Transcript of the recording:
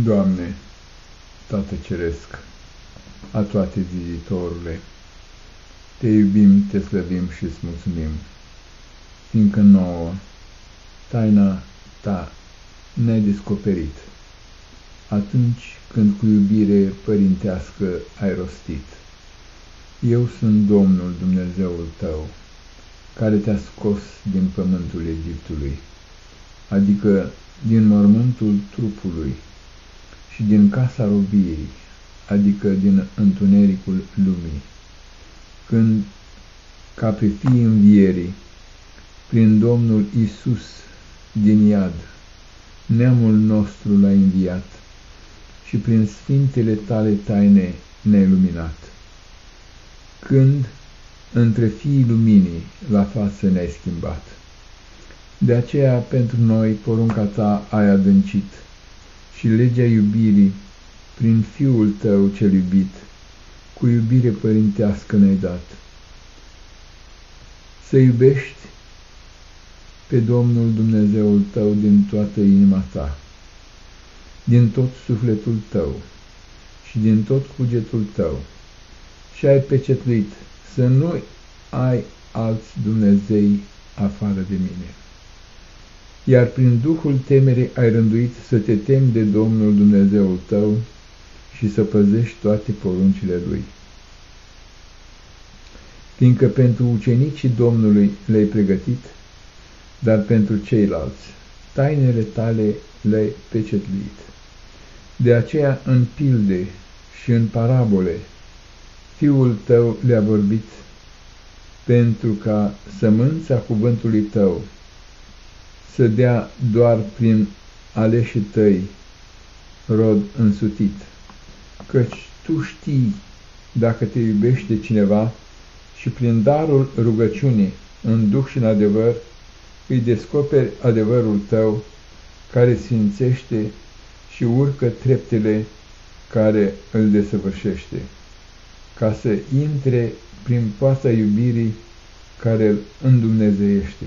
Doamne, Tată Ceresc, a toate viitorule, Te iubim, Te slăvim și îți mulțumim, fiindcă nouă taina Ta ne-ai descoperit, atunci când cu iubire părintească ai rostit. Eu sunt Domnul Dumnezeul tău, care te-a scos din pământul Egiptului, adică din mormântul trupului, și din casa robiei, adică din întunericul lumii, când, ca pe fii învierii, prin Domnul Isus din iad, neamul nostru l-a înviat și prin sfintele tale taine ne-ai luminat. Când, între fiii luminii, la față ne-ai schimbat. De aceea, pentru noi, porunca ta ai adâncit, și legea iubirii prin Fiul tău cel iubit, cu iubire părintească ne-ai dat. Să iubești pe Domnul Dumnezeul tău din toată inima ta, din tot sufletul tău și din tot cugetul tău, și ai pecetluit să nu ai alți Dumnezei afară de mine iar prin Duhul temerii ai rânduit să te temi de Domnul Dumnezeul tău și să păzești toate poruncile Lui. Fiindcă pentru ucenicii Domnului le-ai pregătit, dar pentru ceilalți, tainele tale le-ai pecetluit. De aceea în pilde și în parabole, Fiul tău le-a vorbit, pentru ca sămânța cuvântului tău să dea doar prin aleșii tăi rod însutit, căci tu știi dacă te iubește cineva și prin darul rugăciunii, în duh și în adevăr, îi descoperi adevărul tău, care sfințește și urcă treptele care îl desăvârșește, ca să intre prin poasa iubirii care îl îndumnezeiește.